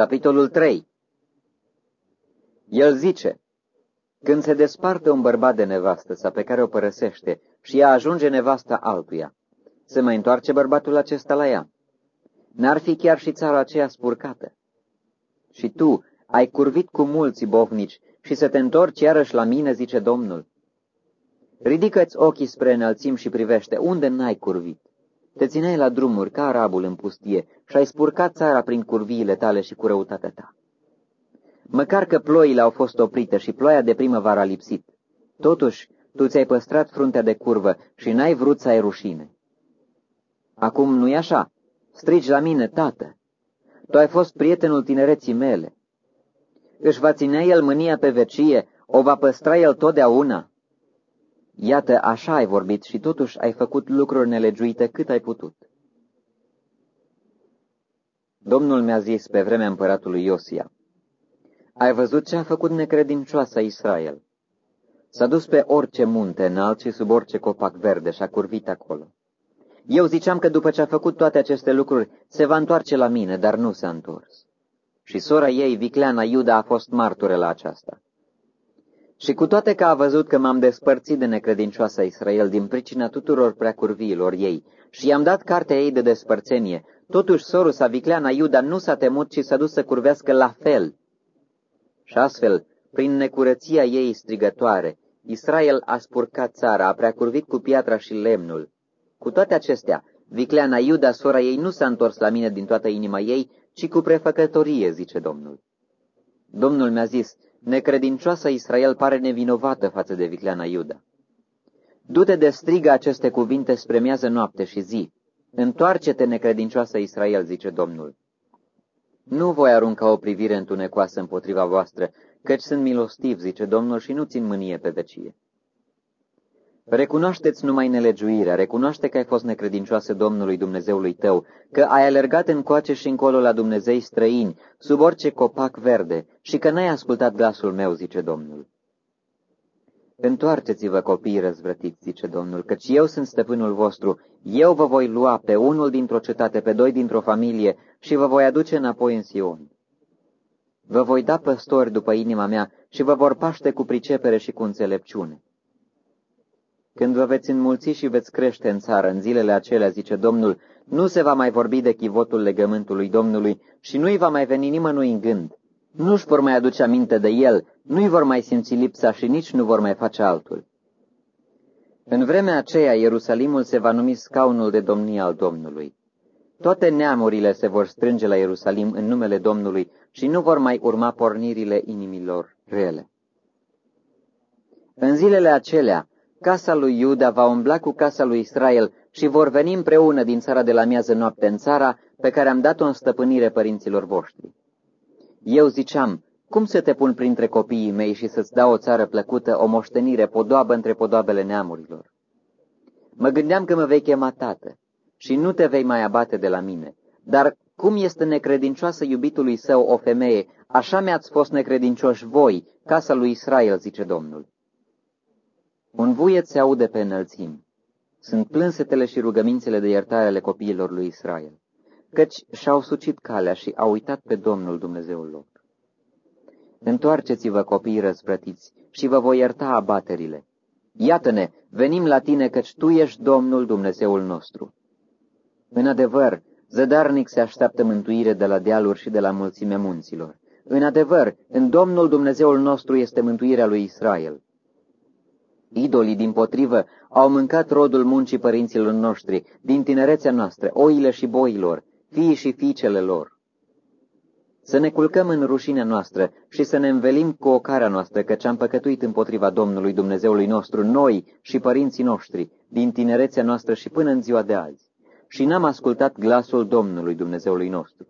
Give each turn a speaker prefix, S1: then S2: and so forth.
S1: Capitolul 3 El zice, când se desparte un bărbat de nevastă sa pe care o părăsește și ea ajunge nevasta altuia, se mai întoarce bărbatul acesta la ea. N-ar fi chiar și țara aceea spurcată. Și tu ai curvit cu mulți bovnici și să te întorci iarăși la mine, zice Domnul. Ridică-ți ochii spre înălțim și privește, unde n-ai curvit? Te țineai la drumuri ca arabul în pustie și ai spurcat țara prin curviile tale și cu răutatea ta. Măcar că ploile au fost oprite și ploaia de primăvară a lipsit, totuși tu ți-ai păstrat fruntea de curvă și n-ai vrut să ai rușine. Acum nu-i așa? Strigi la mine, tată. Tu ai fost prietenul tinereții mele. Își va ține el mânia pe vecie, o va păstra el totdeauna. Iată, așa ai vorbit și totuși ai făcut lucruri nelegiuite cât ai putut. Domnul mi-a zis pe vremea împăratului Iosia, Ai văzut ce a făcut necredincioasa Israel? S-a dus pe orice munte înalt și sub orice copac verde și a curvit acolo. Eu ziceam că după ce a făcut toate aceste lucruri, se va întoarce la mine, dar nu s-a întors. Și sora ei, Vicleana Iuda, a fost martură la aceasta. Și cu toate că a văzut că m-am despărțit de necredincioasa Israel din pricina tuturor preacurviilor ei și i-am dat cartea ei de despărțenie, totuși sorul sa, Vicleana Iuda, nu s-a temut, ci s-a dus să curvească la fel. Și astfel, prin necurăția ei strigătoare, Israel a spurcat țara, a preacurvit cu piatra și lemnul. Cu toate acestea, Vicleana Iuda, sora ei, nu s-a întors la mine din toată inima ei, ci cu prefăcătorie, zice Domnul. Domnul mi-a zis, necredincioasa Israel pare nevinovată față de vicleana Iuda. Du-te de strigă aceste cuvinte spre miază noapte și zi, întoarce-te necredincioasă Israel, zice Domnul. Nu voi arunca o privire întunecoasă împotriva voastră, căci sunt milostiv, zice Domnul, și nu țin mânie pe vecie. Recunoașteți numai nelegiuirea, recunoaște că ai fost necredincioasă Domnului Dumnezeului tău, că ai alergat încoace și încolo la Dumnezei străini, sub orice copac verde, și că n-ai ascultat glasul meu, zice Domnul. Întoarceți-vă, copiii răzvrătiți, zice Domnul, căci eu sunt stăpânul vostru, eu vă voi lua pe unul dintr-o cetate, pe doi dintr-o familie și vă voi aduce înapoi în Sion. Vă voi da păstori după inima mea și vă vor paște cu pricepere și cu înțelepciune. Când vă veți înmulți și veți crește în țară, în zilele acelea, zice Domnul, nu se va mai vorbi de chivotul legământului Domnului și nu-i va mai veni nimănui în gând. Nu-și vor mai aduce aminte de el, nu-i vor mai simți lipsa și nici nu vor mai face altul. În vremea aceea, Ierusalimul se va numi scaunul de domnie al Domnului. Toate neamurile se vor strânge la Ierusalim în numele Domnului și nu vor mai urma pornirile inimilor rele. În zilele acelea, casa lui Iuda va umbla cu casa lui Israel și vor veni împreună din țara de la miază noapte în țara pe care am dat-o în stăpânire părinților voștri. Eu ziceam, cum să te pun printre copiii mei și să-ți dau o țară plăcută, o moștenire podoabă între podoabele neamurilor? Mă gândeam că mă vei chema tată și nu te vei mai abate de la mine. Dar cum este necredincioasă iubitului său o femeie, așa mi-ați fost necredincioși voi, casa lui Israel, zice Domnul. Un vuiet se aude pe înălțimi. Sunt plânsetele și rugămințele de iertare ale copiilor lui Israel, căci și-au sucit calea și au uitat pe Domnul Dumnezeul lor. Întoarceți-vă, copiii răzvrătiți, și vă voi ierta abaterile. Iată-ne, venim la tine, căci tu ești Domnul Dumnezeul nostru. În adevăr, zădarnic se așteaptă mântuire de la dealuri și de la mulțime munților. În adevăr, în Domnul Dumnezeul nostru este mântuirea lui Israel. Idolii, din potrivă, au mâncat rodul muncii părinților noștri, din tinerețea noastră, oile și boilor, fiii și fiicele lor. Să ne culcăm în rușinea noastră și să ne învelim cu ocara noastră, căci am păcătuit împotriva Domnului Dumnezeului nostru, noi și părinții noștri, din tinerețea noastră și până în ziua de azi. Și n-am ascultat glasul Domnului Dumnezeului nostru.